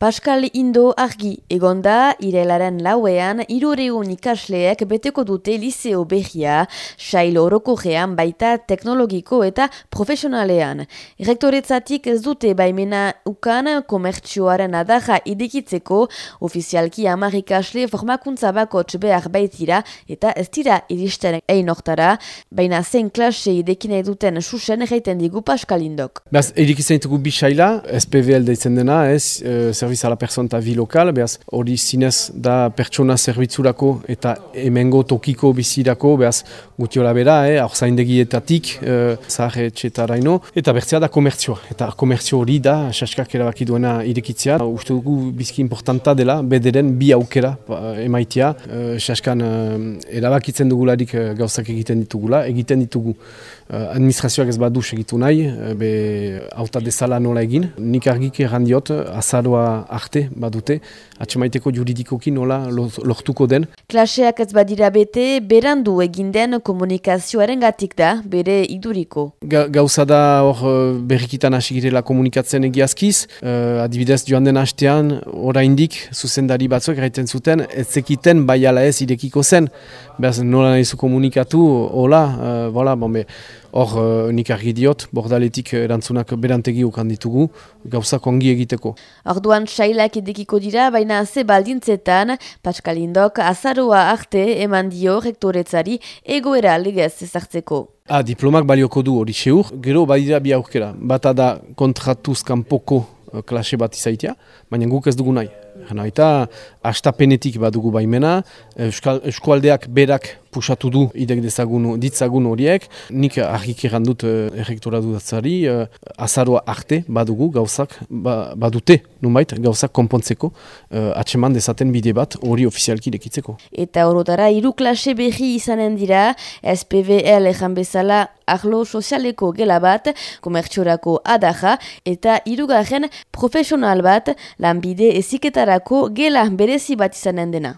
Pascal Indo argi egonda irelaren lauean irureun ikasleek beteko dute liceo behia, sail orokogean baita teknologiko eta profesionalean. Rektoretzatik ez dute baimena ukan komertzioaren adaja idikitzeko, ofizialki amar ikasle formakuntza bakotx behar baitira eta ez dira iristen egin oktara, baina zen klase idekin eduten susen egiten digu Pascal Indok. Beaz, edikitzen ditugu bi saila, SPVL deitzen dena, ez, e, serviz ala person eta vi lokal, behaz hori zinez da pertsona zerbitzurako eta emengo tokiko bizirako, behaz gutiola bera, eh, aur zaindegietatik, eh, zahar etxetaraino, eta bertzea da komertzioa. Eta komertzio hori da, saskak erabaki duena irekitzea. Uste dugu bizki importanta dela, bederen bi aukera ba, emaitia. Eh, saskan eh, erabakitzen dugularik eh, gauzak egiten ditugula, egiten ditugu eh, administrazioak ez badu segitu nahi, eh, be auta dezala nola egin. Nik argik errandiot, azaroa arte badute, atxemaiteko juridikoki nola lortuko den. Klaseak ez badira bete, berandu eginden komunikazioaren gatik da, bere iduriko. Ga, gauza da hor berrikitan hasi girela komunikatzen egiazkiz, uh, adibidez joan den hastean, oraindik zuzendari batzuk erraiten zuten, ez zekiten bai ala ez irekiko zen, behaz nola nahizu komunikatu, hola, uh, voilà, bombe, hor uh, nik argi diot, bordaletik erantzunak berantegi ukan ditugu, gauzak ongi egiteko. Orduan sailak edekiko dira, baina ze baldintzetan, Paskalindok azaroa arte eman dio rektoretzari egoera legez ezartzeko. Ah, diplomak balioko du hori seur, gero badira bi aukera. Bata da kontratuz kanpoko klase bat izaitia, baina guk ez dugu nahi. Hena eta astapenetik badugu baimena, eskualdeak berak pusatu du idek dezagun, ditzagun horiek, nik argik errandut uh, errektora dudatzari, uh, azaroa arte badugu gauzak, ba, badute, nunbait, gauzak konpontzeko, uh, atseman dezaten bide bat hori ofizialki lekitzeko. Eta horotara, hiru klase behi izanen dira, SPVL ejan bezala, arlo sozialeko gela bat, komertxorako adaja, eta hirugarren profesional bat, lanbide eziketarako gela berezi bat izanen dena.